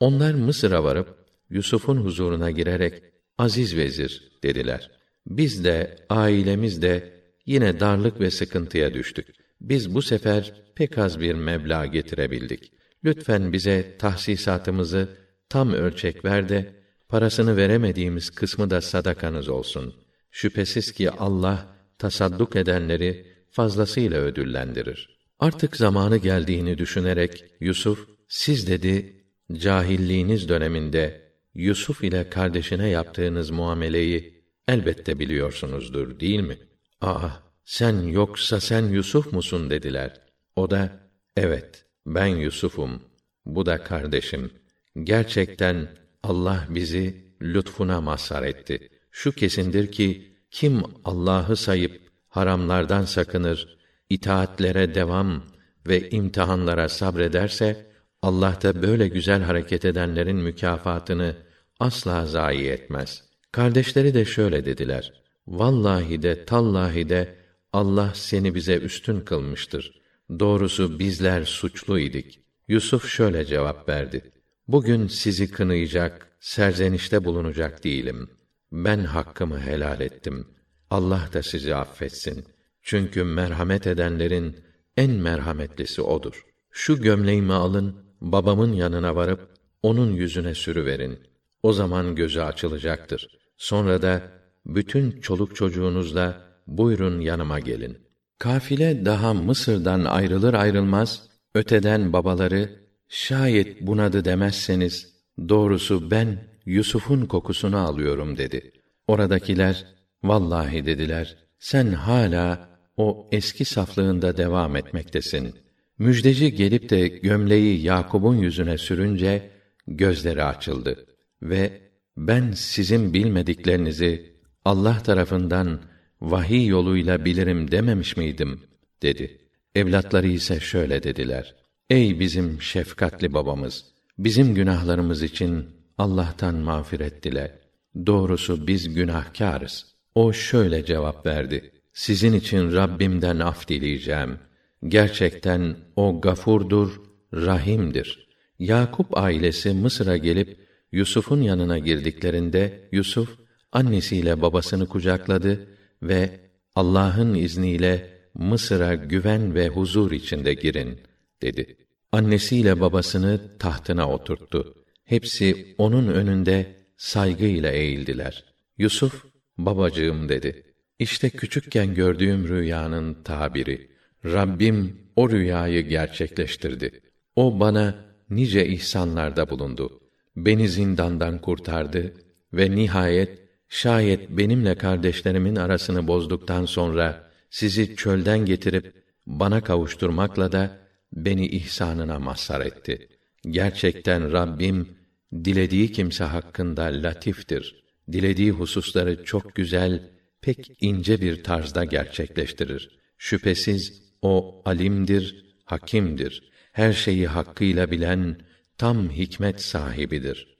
Onlar Mısır'a varıp Yusuf'un huzuruna girerek aziz vezir dediler. Biz de ailemiz de yine darlık ve sıkıntıya düştük. Biz bu sefer pek az bir meblağ getirebildik. Lütfen bize tahsisatımızı tam ölçek ver de parasını veremediğimiz kısmı da sadakanız olsun. Şüphesiz ki Allah tasadduk edenleri fazlasıyla ödüllendirir. Artık zamanı geldiğini düşünerek Yusuf siz dedi cahilliğiniz döneminde Yusuf ile kardeşine yaptığınız muameleyi elbette biliyorsunuzdur değil mi? Aa, sen yoksa sen Yusuf musun dediler. O da, evet, ben Yusuf'um, bu da kardeşim. Gerçekten Allah bizi lütfuna mazhar etti. Şu kesindir ki, kim Allah'ı sayıp haramlardan sakınır, itaatlere devam ve imtihanlara sabrederse, Allah da böyle güzel hareket edenlerin mükafatını asla zayi etmez. Kardeşleri de şöyle dediler: Vallahi de tallahi de Allah seni bize üstün kılmıştır. Doğrusu bizler suçlu idik. Yusuf şöyle cevap verdi: Bugün sizi kınayacak, serzenişte bulunacak değilim. Ben hakkımı helal ettim. Allah da sizi affetsin. Çünkü merhamet edenlerin en merhametlisi odur. Şu gömleğimi alın, babamın yanına varıp onun yüzüne sürüverin. O zaman gözü açılacaktır. Sonra da bütün çoluk çocuğunuzla buyurun yanıma gelin. Kafile daha Mısır'dan ayrılır ayrılmaz öteden babaları şayet bunadı demezseniz doğrusu ben Yusuf'un kokusunu alıyorum dedi. Oradakiler vallahi dediler sen hala o eski saflığında devam etmektesin. Müjdeci gelip de gömleği Yakub'un yüzüne sürünce gözleri açıldı ve ben sizin bilmediklerinizi Allah tarafından vahiy yoluyla bilirim dememiş miydim dedi. Evlatları ise şöyle dediler: Ey bizim şefkatli babamız, bizim günahlarımız için Allah'tan mağfiret dile. Doğrusu biz günahkârız. O şöyle cevap verdi: Sizin için Rabbimden af dileyeceğim. Gerçekten o gafurdur, rahimdir. Yakup ailesi Mısır'a gelip Yusuf'un yanına girdiklerinde Yusuf annesiyle babasını kucakladı ve Allah'ın izniyle Mısır'a güven ve huzur içinde girin dedi. Annesiyle babasını tahtına oturttu. Hepsi onun önünde saygıyla eğildiler. Yusuf, babacığım dedi. İşte küçükken gördüğüm rüyanın tabiri. Rabbim o rüyayı gerçekleştirdi. O bana nice ihsanlarda bulundu. Beni zindandan kurtardı ve nihayet şayet benimle kardeşlerimin arasını bozduktan sonra sizi çölden getirip bana kavuşturmakla da beni ihsanına mazhar etti. Gerçekten Rabbim dilediği kimse hakkında latiftir. Dilediği hususları çok güzel, pek ince bir tarzda gerçekleştirir. Şüphesiz o alimdir, hakimdir. Her şeyi hakkıyla bilen tam hikmet sahibidir.